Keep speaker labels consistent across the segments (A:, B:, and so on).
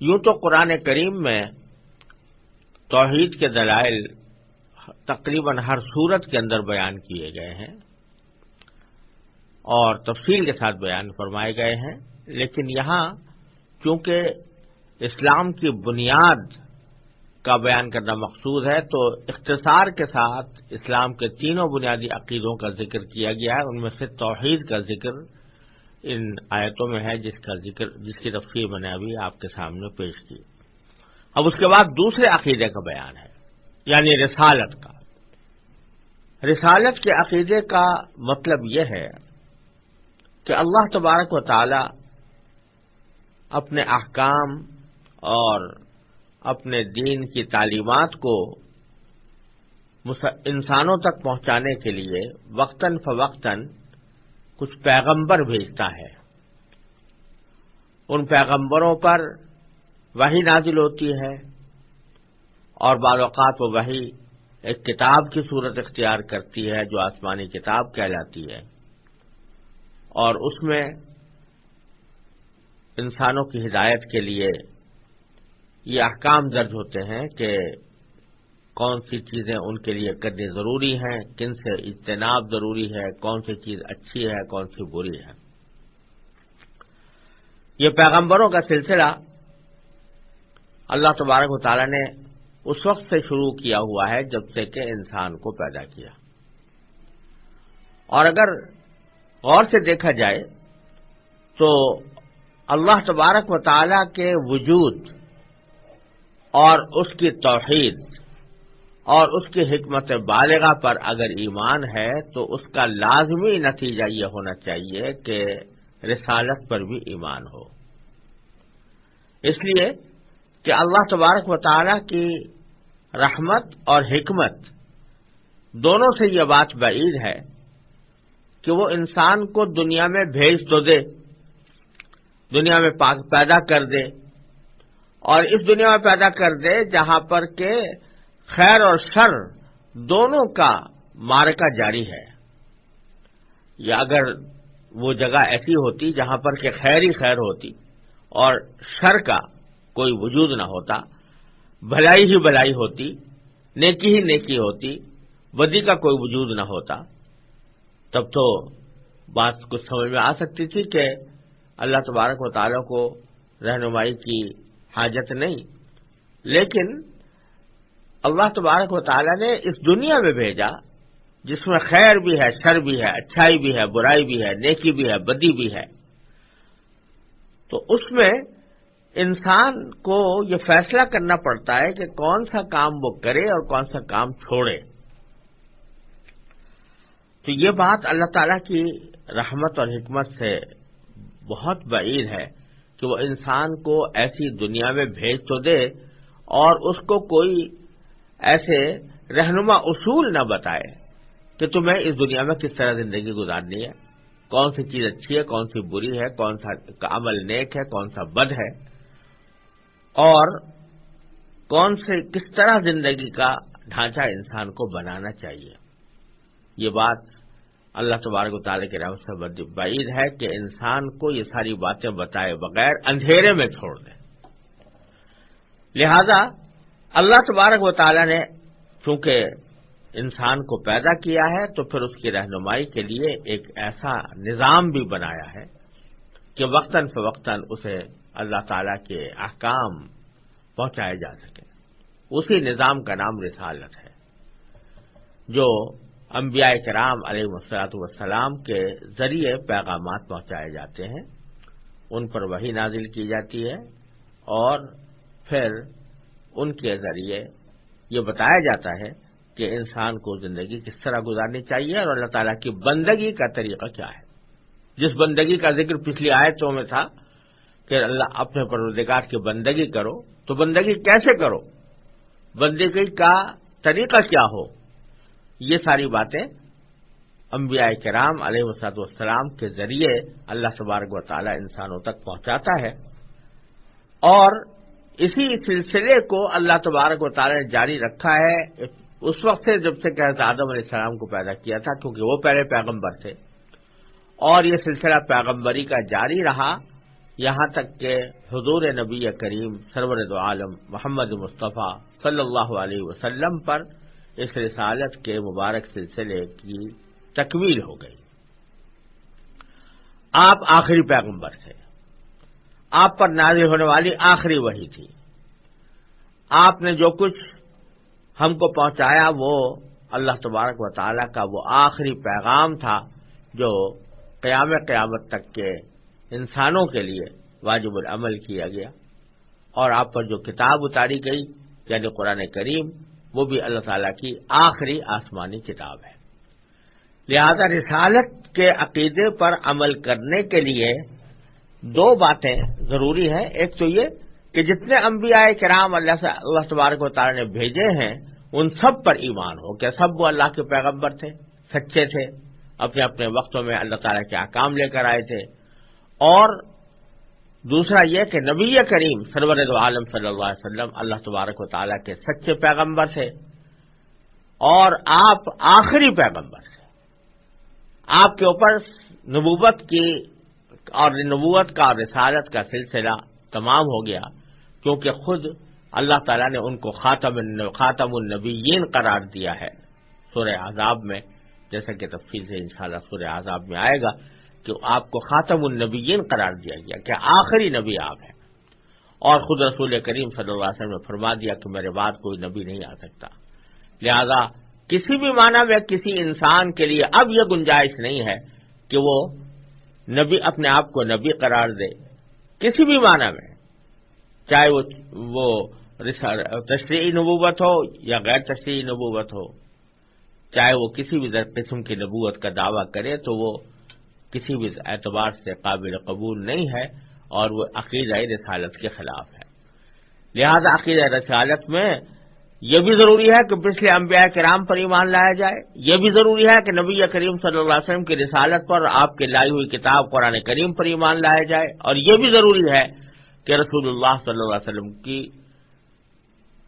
A: یوں تو قرآن کریم میں توحید کے دلائل تقریباً ہر صورت کے اندر بیان کیے گئے ہیں اور تفصیل کے ساتھ بیان فرمائے گئے ہیں، لیکن یہاں چونکہ اسلام کی بنیاد کا بیان کرنا مقصود ہے، تو اختصار کے ساتھ اسلام کے تینوں بنیادی عقیدوں کا ذکر کیا گیا ہے، ان میں سے توحید کا ذکر ان آیتوں میں ہے جس کا ذکر، جس کی تفصیل میں نے ابھی آپ کے سامنے پیش کی۔ اب اس کے بعد دوسرے عقیدے کا بیان ہے یعنی رسالت کا۔ رسالت کے عقیدے کا مطلب یہ ہے کہ اللہ تبارک و تعالی اپنے احکام اور اپنے دین کی تعلیمات کو انسانوں تک پہنچانے کے لیے وقتاً فوقتاً کچھ پیغمبر بھیجتا ہے۔ ان پیغمبروں پر وہی نازل ہوتی ہے اور بعض اوقات وہ وہی ایک کتاب کی صورت اختیار کرتی ہے جو آسمانی کتاب کہلاتی ہے۔ اور اس میں انسانوں کی ہدایت کے لیے یہ احکام درج ہوتے ہیں کہ کون سی چیزیں ان کے لیے کرنی ضروری ہیں، کن سے اجتناب ضروری ہے، کون سی چیز اچھی ہے، کون سی بری ہے۔ یہ پیغمبروں کا سلسلہ اللہ تبارک و تعالی نے اس وقت سے شروع کیا ہوا ہے جب سے کہ انسان کو پیدا کیا۔ اور اگر غور سے دیکھا جائے تو اللہ تبارک و تعالی کے وجود اور اس کی توحید اور اس کی حکمت بالغہ پر اگر ایمان ہے تو اس کا لازمی نتیجہ یہ ہونا چاہیے کہ رسالت پر بھی ایمان ہو۔ اس لیے کہ اللہ تبارک و تعالی کی رحمت اور حکمت دونوں سے یہ بات بعید ہے کہ وہ انسان کو دنیا میں بھیج تو دے، دنیا میں پیدا کر دے اور اس دنیا میں پیدا کر دے جہاں پر کہ خیر اور شر دونوں کا مارکا جاری ہے۔ یا اگر وہ جگہ ایسی ہوتی جہاں پر کہ خیر ہی خیر ہوتی اور شر کا کوئی وجود نہ ہوتا بھلائی ہی بھلائی ہوتی، نیکی ہی نیکی ہوتی بدی کا کوئی وجود نہ ہوتا، تب تو بات کچھ سمجھ میں آ سکتی تھی کہ اللہ تبارک و تعالیٰ کو رہنمائی کی حاجت نہیں۔ لیکن اللہ تبارک و تعالیٰ نے اس دنیا میں بھیجا جس میں خیر بھی ہے، شر بھی ہے، اچھائی بھی ہے، برائی بھی ہے، نیکی بھی ہے، بدی بھی ہے۔ تو اس میں انسان کو یہ فیصلہ کرنا پڑتا ہے کہ کون سا کام وہ کرے اور کون سا کام چھوڑے۔ تو یہ بات اللہ تعالی کی رحمت اور حکمت سے بہت بعید ہے کہ وہ انسان کو ایسی دنیا میں بھیج تو دے اور اس کو کوئی ایسے رہنما اصول نہ بتائے کہ تمہیں اس دنیا میں کس طرح زندگی گزارنی ہے۔ کون سی چیز اچھی ہے، کون سی بری ہے، کون سا عمل نیک ہے، کون سا بد ہے۔ اور کون سے کس طرح زندگی کا ڈھانچہ انسان کو بنانا چاہیے۔ یہ بات اللہ تبارک و تعالیٰ کی رحمت سے بعید ہے کہ انسان کو یہ ساری باتیں بتائے بغیر اندھیرے میں چھوڑ دے لہذا اللہ تبارک و تعالیٰ نے چونکہ انسان کو پیدا کیا ہے، تو پھر اس کی رہنمائی کے لیے ایک ایسا نظام بھی بنایا ہے کہ وقتاً فوقتاً اسے اللہ تعالی کے احکام پہنچائے جا سکے اسی نظام کا نام رسالت ہے، جو انبیاء کرام علیہ وسلاۃ والسلام کے ذریعے پیغامات پہنچائے جاتے ہیں۔ ان پر وہی نازل کی جاتی ہے اور پھر ان کے ذریعے یہ بتایا جاتا ہے کہ انسان کو زندگی کس طرح گزارنی چاہیے اور اللہ تعالیٰ کی بندگی کا طریقہ کیا ہے۔ جس بندگی کا ذکر پچھلی آیتوں میں تھا کہ اللہ اپنے پروردگار کی بندگی کرو، تو بندگی کیسے کرو؟ بندگی کا طریقہ کیا ہو؟ یہ ساری باتیں انبیاء کرام علیہ وسعت والسلام کے ذریعے اللہ سبارک و تعالی انسانوں تک پہنچاتا ہے اور اسی سلسلے کو اللہ تبارک و تعالی نے جاری رکھا ہے۔ اس وقت سے جب سے کہ آدم علیہ السلام کو پیدا کیا تھا، کیونکہ وہ پہلے پیغمبر تھے۔ اور یہ سلسلہ پیغمبری کا جاری رہا۔ یہاں تک کہ حضور نبی کریم سرور دو عالم محمد مصطفیٰ صلی اللہ علیہ وسلم پر اس رسالت کے مبارک سلسلے کی تکمیل ہو گئی۔ آپ آخری پیغمبر تھے۔ آپ پر نازل ہونے والی آخری وہی تھی۔ آپ نے جو کچھ ہم کو پہنچایا وہ اللہ تبارک و تعالی کا وہ آخری پیغام تھا جو قیام قیامت تک کے انسانوں کے لیے واجب العمل کیا گیا۔ اور آپ پر جو کتاب اتاری گئی یعنی قرآن کریم، وہ بھی اللہ تعالی کی آخری آسمانی کتاب ہے۔ لہذا رسالت کے عقیدے پر عمل کرنے کے لیے دو باتیں ضروری ہیں۔ ایک تو یہ کہ جتنے انبیاء کرام اللہ سے اللہ تبارک و تعالی نے بھیجے ہیں، ان سب پر ایمان ہو۔ کہ سب وہ اللہ کے پیغمبر تھے؟ سچے تھے۔ اپنے اپنے وقتوں میں اللہ تعالیٰ کے احکام لے کر آئے تھے۔ اور دوسرا یہ کہ نبی کریم سرور عالم صلی اللہ علیہ وسلم اللہ تبارک و تعالیٰ کے سچے پیغمبر تھے۔ اور آپ آخری پیغمبر تھے۔ آپ کے اوپر نبوت کی اور نبوت کا اور رسالت کا سلسلہ تمام ہو گیا کیونکہ خود اللہ تعالیٰ نے ان کو خاتم خاتم النبیین قرار دیا ہے۔ سورہ عذاب میں، جیسا کہ تفصیل سے انشاءاللہ سورہ عذاب میں آئے گا کہ آپ کو خاتم النبیین قرار دیا گیا کہ آخری نبی آپ ہیں۔ اور خود رسول کریم صلی اللہ علیہ وسلم نے فرما دیا کہ میرے بعد کوئی نبی نہیں آ سکتا۔ لہذا کسی بھی معنی میں کسی انسان کے لیے اب یہ گنجائش نہیں ہے کہ وہ نبی اپنے آپ کو نبی قرار دے، کسی بھی معنی میں، چاہے وہ تشریحی نبوت ہو یا غیر تشریحی نبوت ہو، چاہے وہ کسی بھی قسم کی نبوت کا دعویٰ کرے تو وہ کسی بھی اعتبار سے قابل قبول نہیں ہے اور وہ عقیدہ رسالت کے خلاف ہے۔ لہذا عقیدہ رسالت میں یہ بھی ضروری ہے کہ پچھلے انبیاء کرام پر ایمان لایا جائے۔ یہ بھی ضروری ہے کہ نبی کریم صلی اللہ علیہ وسلم کی رسالت پر آپ کی لائی ہوئی کتاب قرآن کریم پر ایمان لایا جائے۔ اور یہ بھی ضروری ہے کہ رسول اللہ صلی اللہ علیہ وسلم کی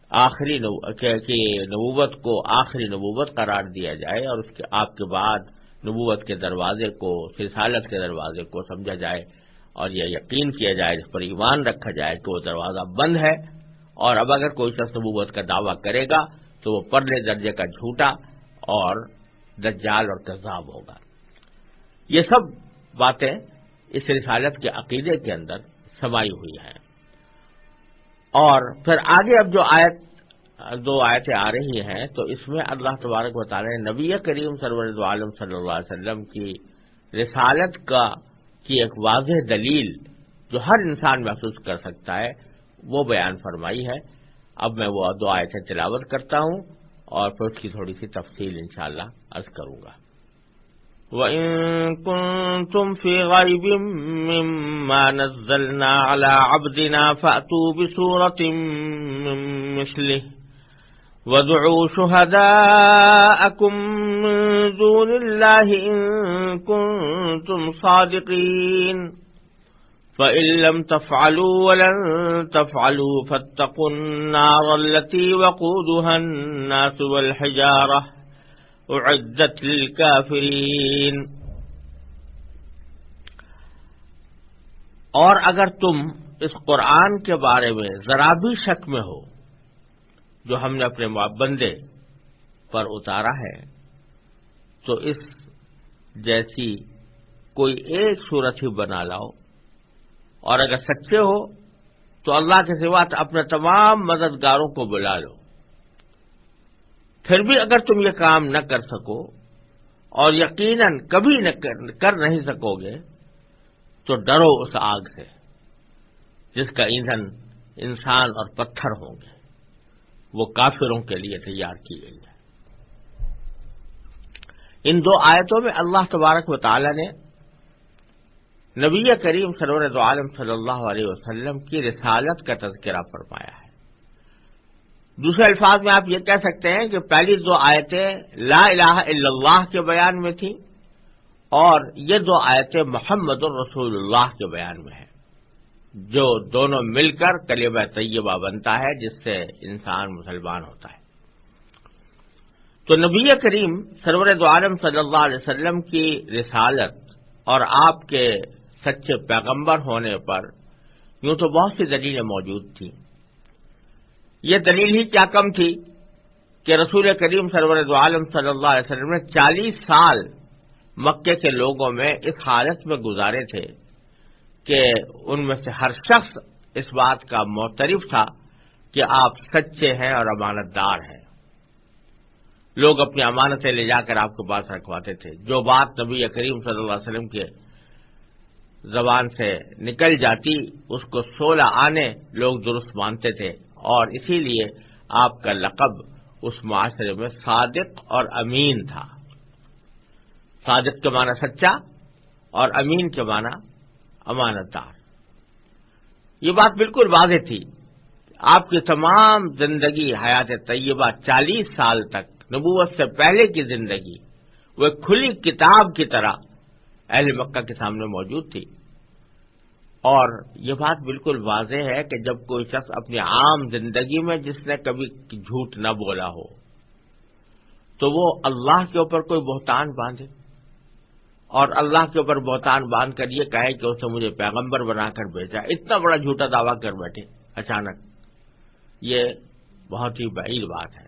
A: آخری نبوت کو آخری نبوت قرار دیا جائے اور اس کے آپ کے بعد نبوت کے دروازے کو، رسالت کے دروازے کو سمجھا جائے اور یہ یقین کیا جائے، جس پر ایمان رکھا جائے کہ وہ دروازہ بند ہے۔ اور اب اگر کوئی شخص نبوت کا دعویٰ کرے گا تو وہ پرلے درجے کا جھوٹا اور دجال اور کذاب ہوگا۔ یہ سب باتیں اس رسالت کے عقیدے کے اندر سمائی ہوئی ہیں۔ اور پھر آگے اب جو آیت، دو آیتیں آ رہی ہیں، تو اس میں اللہ تبارک و تعالی نے نبی کریم سرور عالم صلی اللہ علیہ وسلم کی رسالت کا، کی ایک واضح دلیل جو ہر انسان محسوس کر سکتا ہے وہ بیان فرمائی ہے۔ اب میں وہ دو آیتیں تلاوت کرتا ہوں اور پھر اس کی تھوڑی سی تفصیل انشاءاللہ عرض کروں گا۔ وَإِن كُنتُمْ فِي غَيْبٍ مِّمَّا نَزَّلْنَا عَلَىٰ عَبْدِنَا فَأْتُوا بِسُورَةٍ مِّن مِّثْلِهِ وادعوا شهداءكم من دون الله إن كنتم صادقين۔ فإن لم تفعلوا ولن تفعلوا فاتقوا النار التي وقودها الناس والحجارة أعدت للكافرين۔ اور اگر تم اس قرآن کے بارے میں ذرا بھی شک میں ہو، جو ہم نے اپنے بندے پر اتارا ہے، تو اس جیسی کوئی ایک صورت ہی بنا لاؤ اور اگر سچے ہو تو اللہ کے سوا اپنے تمام مددگاروں کو بلا لو۔ پھر بھی اگر تم یہ کام نہ کر سکو اور یقیناً کبھی نہ کر نہیں سکو گے تو ڈرو اس آگ سے جس کا ایندھن انسان اور پتھر ہوں گے۔ وہ کافروں کے لیے تیار کی گئی ہے۔ ان دو آیتوں میں اللہ تبارک و تعالی نے نبی کریم سرور دو عالم صلی اللہ علیہ وسلم کی رسالت کا تذکرہ فرمایا ہے۔ دوسرے الفاظ میں آپ یہ کہہ سکتے ہیں کہ پہلی دو آیتیں لا الہ الا اللہ کے بیان میں تھیں اور یہ دو آیتیں محمد الرسول اللہ کے بیان میں ہیں۔ جو دونوں مل کر کلمہ طیبہ بنتا ہے، جس سے انسان مسلمان ہوتا ہے۔ تو نبی کریم سرور عالم صلی اللہ علیہ وسلم کی رسالت اور آپ کے سچے پیغمبر ہونے پر یوں تو بہت سی دلیلیں موجود تھیں۔ یہ دلیل ہی کیا کم تھی کہ رسول کریم سرور عالم صلی اللہ علیہ وسلم نے چالیس سال مکے کے لوگوں میں اس حالت میں گزارے تھے کہ ان میں سے ہر شخص اس بات کا معترف تھا کہ آپ سچے ہیں اور امانت دار ہیں۔ لوگ اپنی امانتیں لے جا کر آپ کے پاس رکھواتے تھے۔ جو بات نبی کریم صلی اللہ علیہ وسلم کے زبان سے نکل جاتی، اس کو سولہ آنے لوگ درست مانتے تھے۔ اور اسی لیے آپ کا لقب اس معاشرے میں صادق اور امین تھا۔ صادق کے معنی سچا اور امین کے معنی امانت دار یہ بات بالکل واضح تھی۔ آپ کی تمام زندگی، حیات طیبہ چالیس سال تک نبوت سے پہلے کی زندگی، وہ کھلی کتاب کی طرح اہل مکہ کے سامنے موجود تھی۔ اور یہ بات بالکل واضح ہے کہ جب کوئی شخص اپنی عام زندگی میں جس نے کبھی جھوٹ نہ بولا ہو، تو وہ اللہ کے اوپر کوئی بہتان باندھے۔ اور اللہ کے اوپر بہتان باندھ کر یہ کہے کہ اسے مجھے پیغمبر بنا کر بھیجا۔ اتنا بڑا جھوٹا دعویٰ کر بیٹھے۔ اچانک یہ بہت ہی بعید بات ہے۔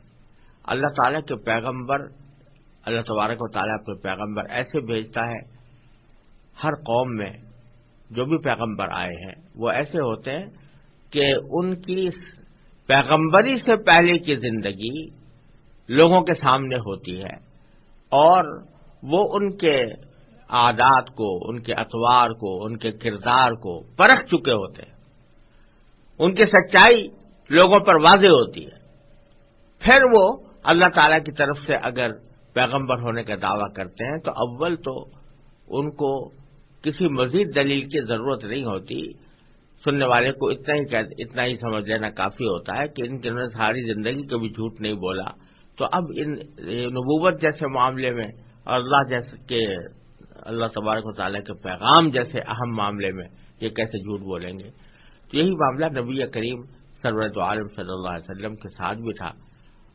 A: اللہ تعالیٰ کے پیغمبر، اللہ تبارک و تعالیٰ اپنے پیغمبر ایسے بھیجتا ہے ہر قوم میں جو بھی پیغمبر آئے ہیں، وہ ایسے ہوتے ہیں کہ ان کی پیغمبری سے پہلے کی زندگی لوگوں کے سامنے ہوتی ہے اور وہ ان کے عادات کو، ان کے اتوار کو، ان کے کردار کو پرکھ چکے ہوتے ہیں۔ ان کی سچائی لوگوں پر واضح ہوتی ہے۔ پھر وہ اللہ تعالی کی طرف سے اگر پیغمبر ہونے کا دعویٰ کرتے ہیں تو اول تو ان کو کسی مزید دلیل کی ضرورت نہیں ہوتی۔ سننے والے کو اتنا ہی اتنا ہی سمجھ لینا کافی ہوتا ہے کہ ان کے انہوں نے ساری زندگی کبھی جھوٹ نہیں بولا۔ تو اب ان نبوت جیسے معاملے میں اور اللہ جیسے کے، اللہ تبارک و تعالیٰ کے پیغام جیسے اہم معاملے میں یہ کیسے جھوٹ بولیں گے۔ تو یہی معاملہ نبی کریم سرورت عالم صلی اللہ علیہ وسلم کے ساتھ بھی تھا۔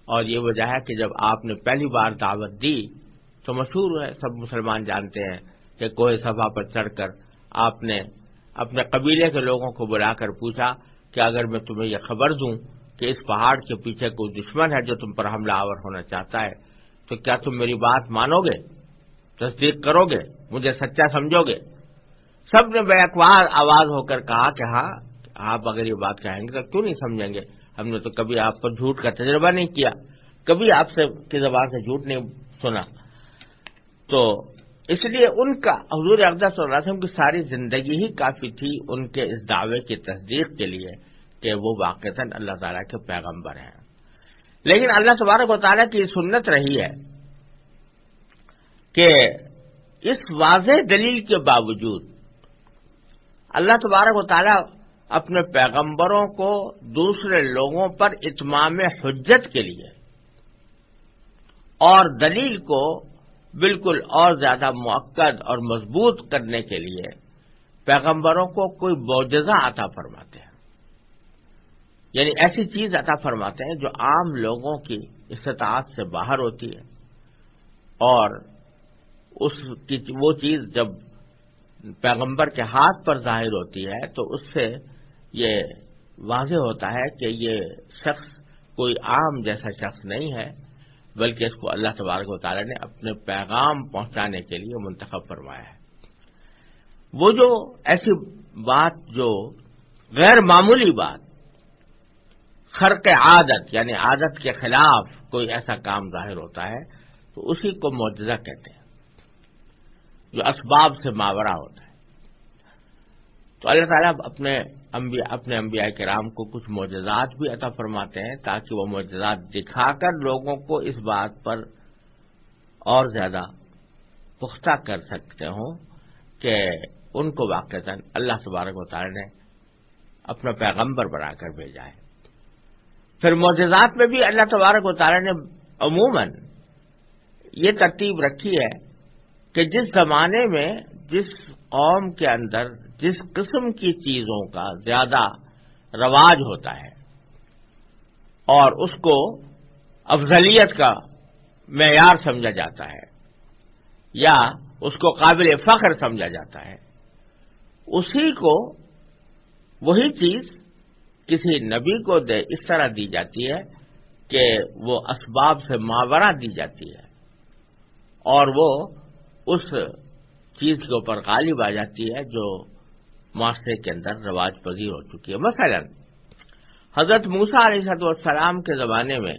A: اور یہ وجہ ہے کہ جب آپ نے پہلی بار دعوت دی تو مشہور ہے، سب مسلمان جانتے ہیں۔ کہ کوئی سبھا پر چڑھ کر آپ نے اپنے قبیلے کے لوگوں کو بلا کر پوچھا کہ اگر میں تمہیں یہ خبر دوں کہ اس پہاڑ کے پیچھے کوئی دشمن ہے جو تم پر حملہ آور ہونا چاہتا ہے، تو کیا تم میری بات مانو گے؟ تصدیق کرو گے؟ مجھے سچا سمجھو گے؟ سب نے بے اخبار آواز ہو کر کہا کہ ہاں آپ اگر یہ بات کہیں گے تو کیوں نہیں سمجھیں گے؟ ہم نے تو کبھی آپ پر جھوٹ کا تجربہ نہیں کیا، کبھی آپ سے کی زبان سے جھوٹ نہیں سنا۔ تو اس لیے ان کا، حضور اقدس صلی اللہ علیہ وسلم کی ساری زندگی ہی کافی تھی ان کے اس دعوے کی تصدیق کے لیے کہ وہ واقع اللہ تعالیٰ کے پیغمبر ہیں۔ لیکن اللہ تبارک و تعالیٰ کی سنت رہی ہے کہ اس واضح دلیل کے باوجود اللہ تبارک و تعالیٰ اپنے پیغمبروں کو دوسرے لوگوں پر اتمام حجت کے لیے اور دلیل کو بالکل اور زیادہ موقع اور مضبوط کرنے کے لیے پیغمبروں کو کوئی معجزہ عطا فرماتے ہیں۔ یعنی ایسی چیز عطا فرماتے ہیں جو عام لوگوں کی استطاعت سے باہر ہوتی ہے۔ اور اس کی وہ چیز جب پیغمبر کے ہاتھ پر ظاہر ہوتی ہے تو اس سے یہ واضح ہوتا ہے کہ یہ شخص کوئی عام جیسا شخص نہیں ہے۔ بلکہ اس کو اللہ تبارک و تعالی نے اپنے پیغام پہنچانے کے لیے منتخب فرمایا ہے۔ وہ جو ایسی بات، جو غیر معمولی بات، خرق عادت یعنی عادت کے خلاف کوئی ایسا کام ظاہر ہوتا ہے، تو اسی کو معجزہ کہتے ہیں، جو اسباب سے ماورا ہوتا ہے۔ تو اللہ تعالیٰ اپنے انبیاء، اپنے انبیاء کرام کو کچھ معجزات بھی عطا فرماتے ہیں تاکہ وہ معجزات دکھا کر لوگوں کو اس بات پر اور زیادہ پختہ کر سکتے ہوں کہ ان کو واقع اللہ تبارک و تعالی نے اپنا پیغمبر بنا کر بھیجا ہے۔ پھر معجزات میں بھی اللہ تبارک و تعالی نے عموماً یہ ترتیب رکھی ہے کہ جس زمانے میں جس قوم کے اندر جس قسم کی چیزوں کا زیادہ رواج ہوتا ہے اور اس کو افضلیت کا معیار سمجھا جاتا ہے یا اس کو قابل فخر سمجھا جاتا ہے، اسی کو وہی چیز کسی نبی کو دے، اس طرح دی جاتی ہے کہ وہ اسباب سے ماورہ دی جاتی ہے اور وہ اس چیز کے اوپر غالب آ جاتی ہے جو معاشرے کے اندر رواج پذیر ہو چکی ہے۔ مثلا، حضرت موسا علیہ السلام کے زمانے میں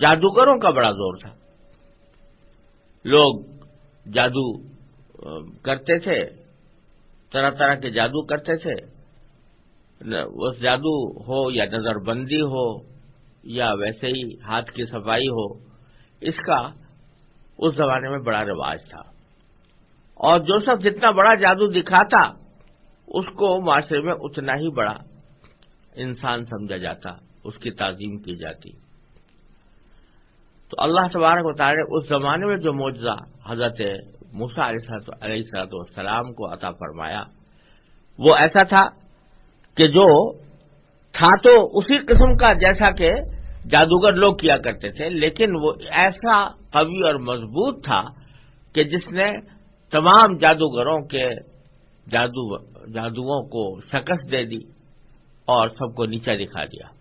A: جادوگروں کا بڑا زور تھا۔ لوگ جادو کرتے تھے، طرح طرح کے جادو کرتے تھے۔ اس جادو ہو یا نظر بندی ہو یا ویسے ہی ہاتھ کی صفائی ہو، اس کا اس زمانے میں بڑا رواج تھا۔ اور جو شخص جتنا بڑا جادو دکھاتا، اس کو معاشرے میں اتنا ہی بڑا انسان سمجھا جاتا، اس کی تعظیم کی جاتی۔ تو اللہ تبارک تعالی اس زمانے میں جو معجزہ حضرت موسا علیہ صلاحت والسلام کو عطا فرمایا، وہ ایسا تھا کہ جو تھا تو اسی قسم کا جیسا کہ جادوگر لوگ کیا کرتے تھے، لیکن وہ ایسا قوی اور مضبوط تھا کہ جس نے تمام جادوگروں کے جادو جادوؤں کو شکست دے دی اور سب کو نیچا دکھا دیا۔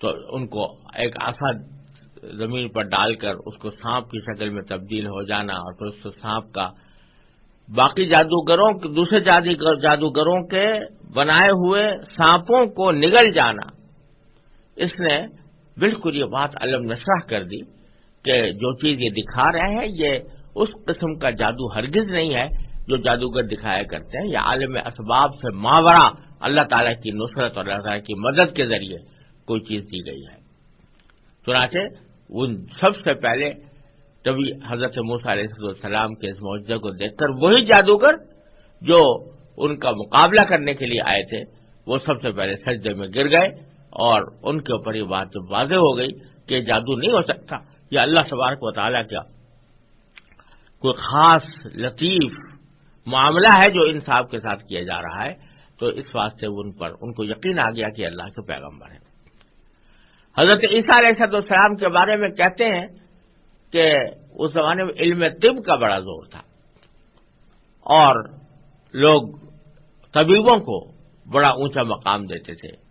A: تو ان کو ایک آسا زمین پر ڈال کر اس کو سانپ کی شکل میں تبدیل ہو جانا اور پھر اس سانپ کا باقی جادوگروں دوسرے جادوگروں کے بنائے ہوئے سانپوں کو نگل جانا۔ اس نے بالکل یہ بات علم نشرح کر دی۔ کہ جو چیز یہ دکھا رہے ہیں، یہ اس قسم کا جادو ہرگز نہیں ہے جو جادوگر دکھایا کرتے ہیں یہ عالم اسباب سے ماورا اللہ تعالیٰ کی نصرت اور اللہ تعالیٰ کی مدد کے ذریعے کوئی چیز دی گئی ہے۔ چنانچہ، ان سب سے پہلے کبھی حضرت موسیٰ علیہ السلام کے اس معجزے کو دیکھ کر وہی جادوگر جو ان کا مقابلہ کرنے کے لیے آئے تھے، وہ سب سے پہلے سجدے میں گر گئے اور ان کے اوپر یہ بات واضح ہو گئی کہ جادو نہیں ہو سکتا۔ یہ اللہ سبارک و تعالیٰ کا کوئی خاص لطیف معاملہ ہے جو ان صاحب کے ساتھ کیا جا رہا ہے، تو اس واسطے ان پر، ان کو یقین آ گیا کہ اللہ کے پیغمبر ہیں۔ حضرت عیسیٰ علیہ السلام کے بارے میں کہتے ہیں کہ اس زمانے میں علم طب کا بڑا زور تھا۔ اور لوگ طبیبوں کو بڑا اونچا مقام دیتے تھے۔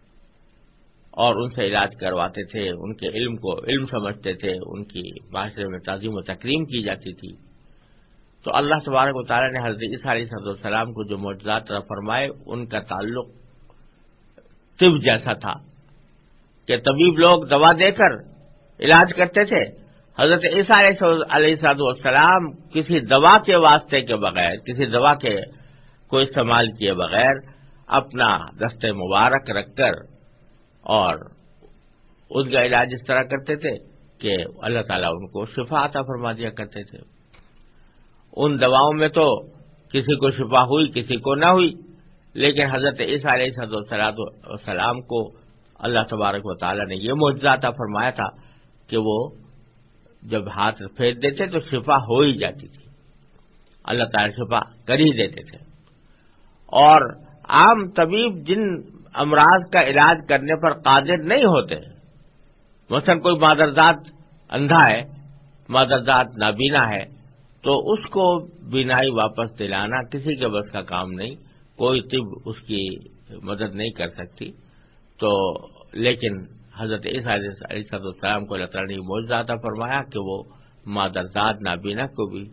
A: اور ان سے علاج کرواتے تھے، ان کے علم کو علم سمجھتے تھے، ان کی معاشرے میں تعظیم و تکریم کی جاتی تھی۔ تو اللہ تبارک و تعالیٰ نے حضرت عیسیٰ علیہ صد السلام کو جو معجزات فرمائے، ان کا تعلق طب جیسا تھا کہ طبیب لوگ دوا دے کر علاج کرتے تھے۔ حضرت عیسیٰ علیہ صاحب السلام کسی دوا کے واسطے کے بغیر، کسی دوا کے کو استعمال کیے بغیر اپنا دست مبارک رکھ کر اور ان کا علاج اس طرح کرتے تھے کہ اللہ تعالیٰ ان کو شفا عطا فرما دیا کرتے تھے۔ ان دواؤں میں تو کسی کو شفا ہوئی، کسی کو نہ ہوئی، لیکن حضرت عیسیٰ علیہ صد السلام کو اللہ تبارک و تعالیٰ نے یہ معجزہ فرمایا تھا کہ وہ جب ہاتھ پھینک دیتے تو شفا ہو ہی جاتی تھی۔ اللہ تعالی شفا کر ہی دیتے تھے۔ اور عام طبیب جن امراض کا علاج کرنے پر قادر نہیں ہوتے۔ مثلا کوئی مادرزاد اندھا ہے، مادرزاد نابینا ہے، تو اس کو بینائی واپس دلانا کسی کے بس کا کام نہیں، کوئی طب اس کی مدد نہیں کر سکتی۔ تو لیکن حضرت علیہ صد السلام کو اللہ تعالیٰ نے موجودہ فرمایا کہ وہ مادرزاد نابینا کو بھی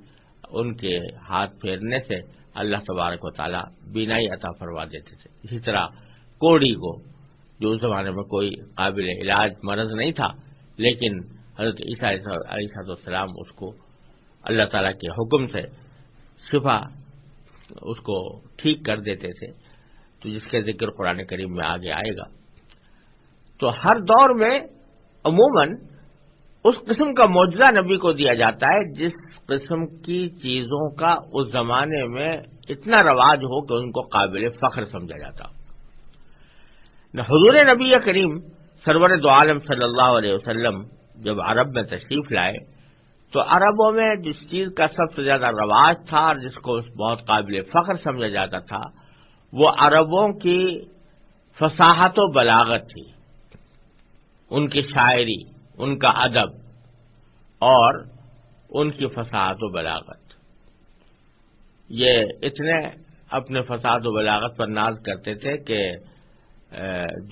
A: ان کے ہاتھ پھیرنے سے اللہ تبارک و تعالیٰ بینائی عطا فرما دیتے تھے۔ اسی طرح کوڑی کو، جو اس زمانے میں کوئی قابل علاج مرض نہیں تھا، لیکن حضرت عیسیٰ علیہ السلام اس کو اللہ تعالیٰ کے حکم سے شفا اس کو ٹھیک کر دیتے تھے، تو جس کے ذکر قرآن کریم میں آگے آئے گا۔ تو ہر دور میں عموماً اس قسم کا معجزہ نبی کو دیا جاتا ہے، جس قسم کی چیزوں کا اس زمانے میں اتنا رواج ہو کہ ان کو قابل فخر سمجھا جاتا۔ حضور نبی کریم سرور دو عالم صلی اللہ علیہ وسلم جب عرب میں تشریف لائے، تو عربوں میں جس چیز کا سب سے زیادہ رواج تھا اور جس کو بہت قابل فخر سمجھا جاتا تھا، وہ عربوں کی فصاحت و بلاغت تھی، ان کی شاعری، ان کا ادب اور ان کی فساد و بلاغت۔ یہ اتنے اپنے فساد و بلاغت پر ناز کرتے تھے کہ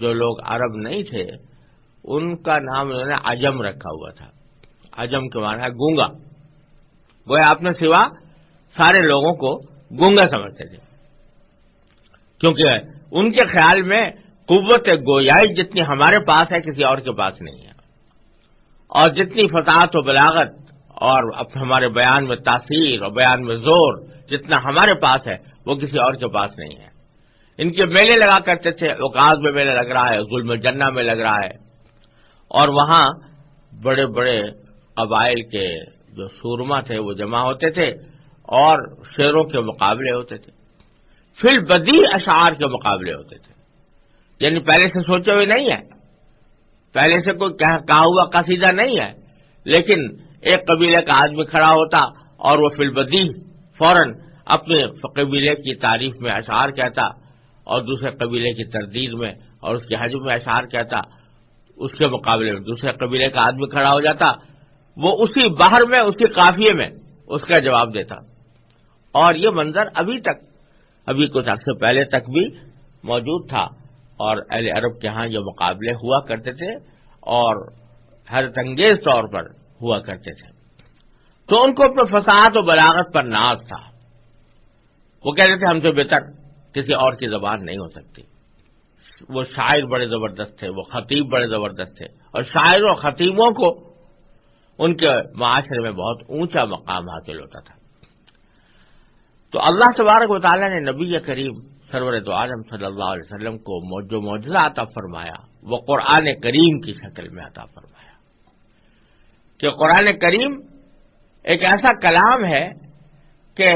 A: جو لوگ عرب نہیں تھے، ان کا نام انہوں نے عجم رکھا ہوا تھا۔ عجم کے معنی ہے گونگا۔ وہ آپ نے سوا سارے لوگوں کو گونگا سمجھتے تھے۔ کیونکہ ان کے خیال میں قوت گویائی جتنی ہمارے پاس ہے، کسی اور کے پاس نہیں ہے۔ اور جتنی فساد و بلاغت اور ہمارے بیان میں تاثیر اور بیان میں زور جتنا ہمارے پاس ہے، وہ کسی اور کے پاس نہیں ہے۔ ان کے میلے لگا کرتے تھے اوقاز میں میلے لگ رہا ہے، ظلم جنا میں لگ رہا ہے۔ اور وہاں بڑے بڑے قبائل کے جو سورما تھے، وہ جمع ہوتے تھے اور شیروں کے مقابلے ہوتے تھے۔ فل بدی اشعار کے مقابلے ہوتے تھے۔ یعنی پہلے سے سوچے ہوئے نہیں ہے پہلے سے کوئی کہا ہوا قصیدہ نہیں ہے۔ لیکن ایک قبیلے کا آدمی کھڑا ہوتا اور وہ فل بدی فوراً اپنے قبیلے کی تعریف میں اشعار کہتا۔ اور دوسرے قبیلے کی تردید میں اور اس کے حجم میں اشعار کہتا، اس کے مقابلے میں دوسرے قبیلے کا آدمی کھڑا ہو جاتا، وہ اسی باہر میں، اسی قافیے میں، اس کا جواب دیتا۔ اور یہ منظر ابھی تک، ابھی کچھ عرصے پہلے تک بھی موجود تھا۔ اور اہل عرب کے ہاں یہ مقابلے ہوا کرتے تھے اور ہر تنگیز طور پر ہوا کرتے تھے۔ تو ان کو اپنے فساد و بلاغت پر ناز تھا۔ وہ کہتے تھے، ہم سے بہتر۔ کسی اور کی زبان نہیں ہو سکتی۔ وہ شاعر بڑے زبردست تھے، وہ خطیب بڑے زبردست تھے۔ اور شاعر و خطیبوں کو ان کے معاشرے میں بہت اونچا مقام حاصل ہوتا تھا۔ تو اللہ تبارک و تعالیٰ نے نبی کریم سرور تو عالم صلی اللہ علیہ وسلم کو جو معجزہ عطا فرمایا، وہ قرآن کریم کی شکل میں عطا فرمایا۔ کہ قرآن کریم ایک ایسا کلام ہے کہ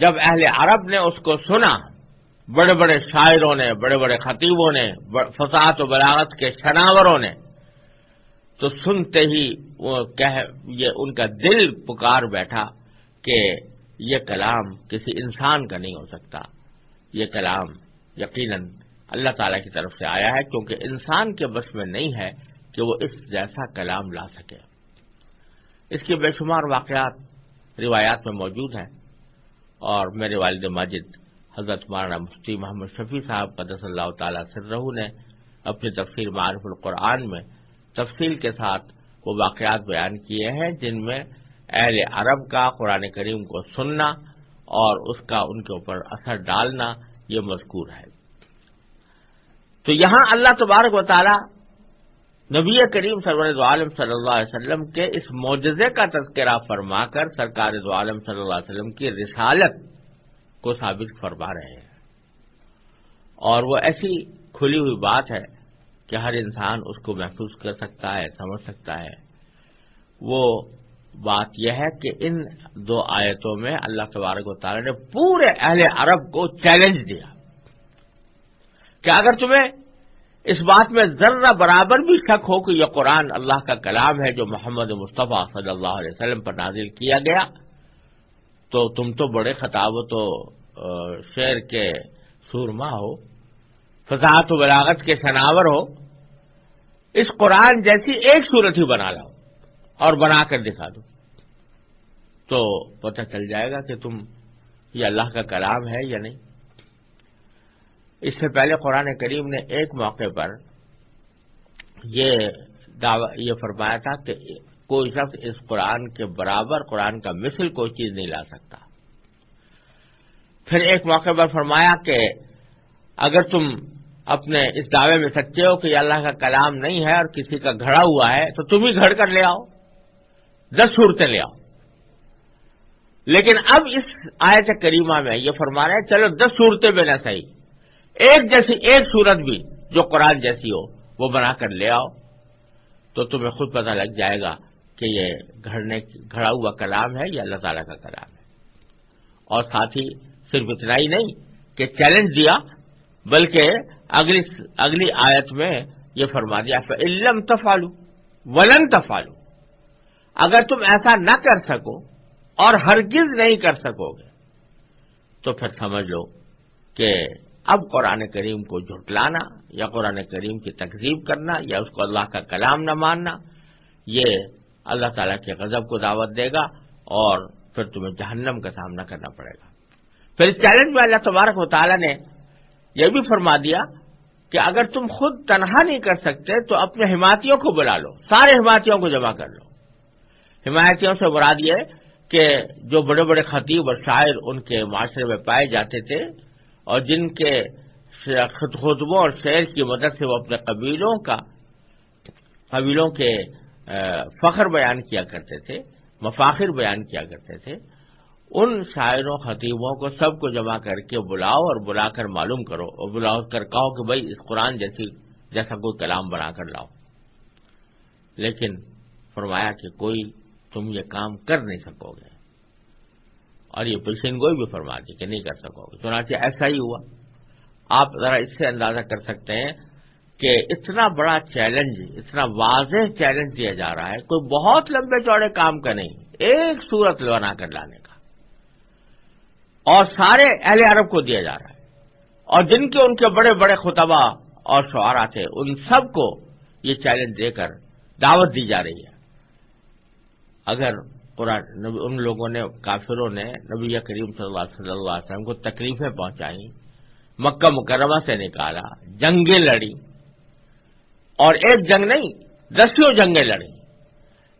A: جب اہل عرب نے اس کو سنا بڑے بڑے شاعروں نے، بڑے بڑے خطیبوں نے، فساد و بلاغت کے شناوروں نے، تو سنتے ہی وہ یہ ان کا دل پکار بیٹھا کہ یہ کلام کسی انسان کا نہیں ہو سکتا۔ یہ کلام یقیناً اللہ تعالی کی طرف سے آیا ہے، کیونکہ انسان کے بس میں نہیں ہے کہ وہ اس جیسا کلام لا سکے۔ اس کے بے شمار واقعات روایات میں موجود ہیں اور میرے والد ماجد حضرت مولانا مفتی محمد شفیع صاحب قدس اللہ تعالی سرہ نے اپنی تفسیر معرف القرآن میں تفصیل کے ساتھ وہ واقعات بیان کیے ہیں جن میں اہل عرب کا قرآن کریم کو سننا اور اس کا ان کے اوپر اثر ڈالنا یہ مذکور ہے۔ تو یہاں اللہ تبارک و تعالی نبی کریم سرور عالم صلی اللہ علیہ وسلم کے اس معجزے کا تذکرہ فرما کر سرکار عالم صلی اللہ علیہ وسلم کی رسالت کو ثابت فرما رہے ہیں۔ اور وہ ایسی کھلی ہوئی بات ہے کہ ہر انسان اس کو محسوس کر سکتا ہے، سمجھ سکتا ہے۔ وہ بات یہ ہے کہ ان دو آیتوں میں اللہ تبارک و تعالی نے پورے اہل عرب کو چیلنج دیا۔ کہ اگر تمہیں اس بات میں ذرہ برابر بھی شک ہو کہ یہ قرآن اللہ کا کلام ہے جو محمد مصطفیٰ صلی اللہ علیہ وسلم پر نازل کیا گیا تو تم تو بڑے خطاب و شعر کے سورما ہو، فضاحت و بلاغت کے شناور ہو، اس قرآن جیسی ایک صورت ہی بنا لاؤ اور بنا کر دکھا دو۔ تو پتہ چل جائے گا کہ تم، یہ اللہ کا کلام ہے یا نہیں۔ اس سے پہلے قرآن کریم نے ایک موقع پر یہ یہ فرمایا تھا کہ کوئی شخص اس قرآن کے برابر، قرآن کا مثل کوئی چیز نہیں لا سکتا۔ پھر ایک موقع پر فرمایا کہ اگر تم اپنے اس دعوے میں سچے ہو کہ یہ اللہ کا کلام نہیں ہے اور کسی کا گھڑا ہوا ہے، تو تم ہی گھڑ کر لے آؤ۔ دس صورتیں لے آؤ۔ لیکن اب اس آیت کریمہ میں یہ فرما رہے ہیں، چلو دس صورتیں بھی نہ صحیح۔ ایک جیسی ایک صورت بھی جو قرآن جیسی ہو، وہ بنا کر لے آؤ، تو تمہیں خود پتہ لگ جائے گا کہ یہ گھڑنے گھڑا ہوا کلام ہے یا اللہ تعالیٰ کا کلام ہے۔ اور ساتھ ہی صرف اتنا ہی نہیں کہ چیلنج دیا، بلکہ اگلی اگلی آیت میں یہ فرما دیا علم تفالو ولن تفالو اگر تم ایسا نہ کر سکو اور ہرگز نہیں کر سکو گے، تو پھر سمجھ لو کہ اب قرآن کریم کو جھٹلانا یا قرآن کریم کی تقزیب کرنا یا اس کو اللہ کا کلام نہ ماننا، یہ اللہ تعالیٰ کے غضب کو دعوت دے گا اور پھر تمہیں جہنم کا سامنا کرنا پڑے گا۔ پھر اس چیلنج میں اللہ تبارک و تعالیٰ نے یہ بھی فرما دیا کہ اگر تم خود تنہا نہیں کر سکتے تو اپنے حمایتیوں کو بلا لو، سارے حمایتیوں کو جمع کر لو۔ حمایتیوں سے مراد یہ کہ جو بڑے بڑے خطیب اور شاعر ان کے معاشرے میں پائے جاتے تھے اور جن کے خطبوں اور شعر کی مدد سے وہ اپنے قبیلوں کا، قبیلوں کے فخر بیان کیا کرتے تھے، مفاخر بیان کیا کرتے تھے، ان شاعروں، خطیبوں کو سب کو جمع کر کے بلاؤ اور بلا کر معلوم کرو، اور بلاؤ کر کہو کہ بھائی اس قرآن جیسی، جیسا کوئی کلام بنا کر لاؤ۔ لیکن فرمایا کہ کوئی تم یہ کام کر نہیں سکو گے۔ اور یہ پیشین گوئی بھی فرما دی کہ نہیں کر سکو گے۔ چنانچہ ایسا ہی ہوا۔ آپ ذرا اس سے اندازہ کر سکتے ہیں کہ اتنا بڑا چیلنج، اتنا واضح چیلنج دیا جا رہا ہے، کوئی بہت لمبے چوڑے کام کا نہیں، ایک صورت بنا کر لانے کا۔ اور سارے اہل عرب کو دیا جا رہا ہے۔ اور جن کے، ان کے بڑے بڑے خطبہ اور شعرا تھے، ان سب کو یہ چیلنج دے کر دعوت دی جا رہی ہے۔ اگر قرآن ان لوگوں نے، کافروں نے نبی کریم صلی اللہ صلی اللہ علیہ وسلم کو تکلیفیں پہنچائیں، مکہ مکرمہ سے نکالا، جنگیں لڑی اور ایک جنگ نہیں، دسیوں جنگیں لڑی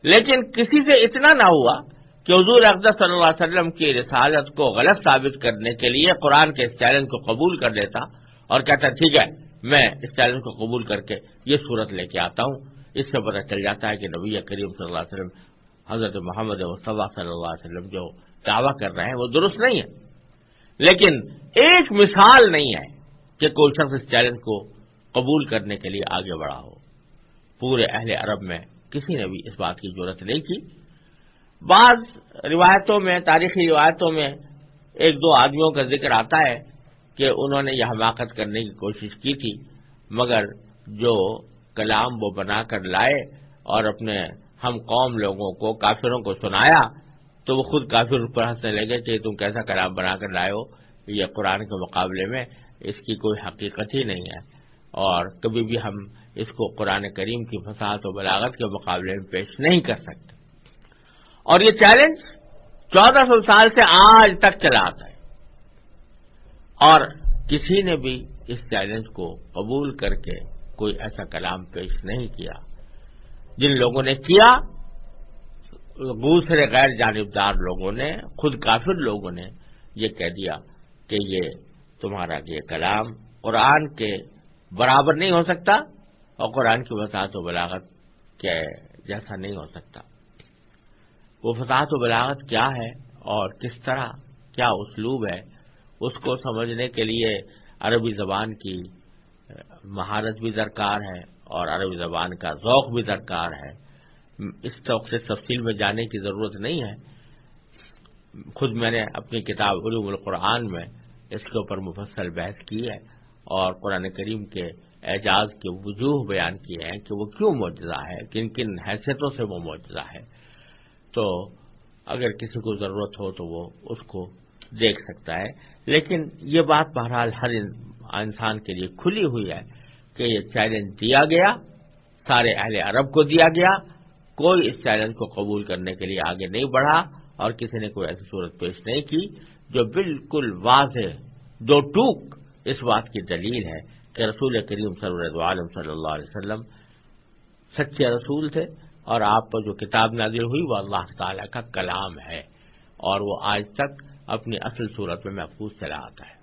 A: لیکن کسی سے اتنا نہ ہوا کہ حضور اقدس صلی اللہ علیہ وسلم کی رسالت کو غلط ثابت کرنے کے لیے قرآن کے اس چیلنج کو قبول کر لیتا اور کہتا، ٹھیک ہے، میں اس چیلنج کو قبول کر کے یہ صورت لے کے آتا ہوں۔ اس سے پتہ چل جاتا ہے کہ نبی کریم صلی اللہ علیہ وسلم، حضرت محمد مصطفیٰ صلی اللہ علیہ وسلم جو دعویٰ کر رہے ہیں، وہ درست نہیں ہے۔ لیکن ایک مثال نہیں ہے کہ کوئی شخص اس چیلنج کو قبول کرنے کے لیے آگے بڑھا ہو پورے اہل عرب میں کسی نے بھی اس بات کی ضرورت نہیں کی بعض روایتوں میں، تاریخی روایتوں میں ایک دو آدمیوں کا ذکر آتا ہے کہ انہوں نے یہ حماقت کرنے کی کوشش کی تھی، مگر جو کلام وہ بنا کر لائے اور اپنے ہم قوم لوگوں کو، کافروں کو سنایا، تو وہ خود کافر پر ہنسنے لگے کہ تم کیسا کلام بنا کر لائے ہو؟ یہ قرآن کے مقابلے میں اس کی کوئی حقیقت ہی نہیں ہے۔ اور کبھی بھی ہم اس کو قرآن کریم کی فساد و بلاغت کے مقابلے میں پیش نہیں کر سکتے۔ اور یہ چیلنج چودہ سو سال سے آج تک چلا آتا ہے۔ اور کسی نے بھی اس چیلنج کو قبول کر کے کوئی ایسا کلام پیش نہیں کیا۔ جن لوگوں نے کیا، دوسرے غیر جانبدار لوگوں نے، خود کافر لوگوں نے یہ کہہ دیا کہ یہ تمہارا یہ کلام قرآن کے برابر نہیں ہو سکتا اور قرآن کی وسعت و بلاغت کے جیسا نہیں ہو سکتا۔ وہ فساد و بلاغت کیا ہے اور کس طرح کیا اسلوب ہے، اس کو سمجھنے کے لیے عربی زبان کی مہارت بھی درکار ہے اور عربی زبان کا ذوق بھی درکار ہے۔ اس ذوق سے تفصیل میں جانے کی ضرورت نہیں ہے۔ خود میں نے اپنی کتاب علوم القرآن میں اس کے اوپر مفصل بحث کی ہے۔ اور قرآن کریم کے اعجاز کے وجوہ بیان کیے ہیں کہ وہ کیوں معجزہ ہے، کن کن حیثیتوں سے وہ معجزہ ہے۔ تو اگر کسی کو ضرورت ہو تو وہ اس کو دیکھ سکتا ہے۔ لیکن یہ بات بہرحال ہر انسان کے لیے کھلی ہوئی ہے کہ یہ چیلنج دیا گیا، سارے اہل عرب کو دیا گیا۔ کوئی اس چیلنج کو قبول کرنے کے لیے آگے نہیں بڑھا اور کسی نے کوئی ایسی صورت پیش نہیں کی جو بالکل واضح، دو ٹوک اس بات کی دلیل ہے کہ رسول کریم صلی عالم صلی اللہ علیہ وسلم سچے رسول تھے اور آپ پر جو کتاب نازل ہوئی وہ اللہ تعالی کا کلام ہے اور وہ آج تک اپنی اصل صورت میں محفوظ چلا آتا ہے۔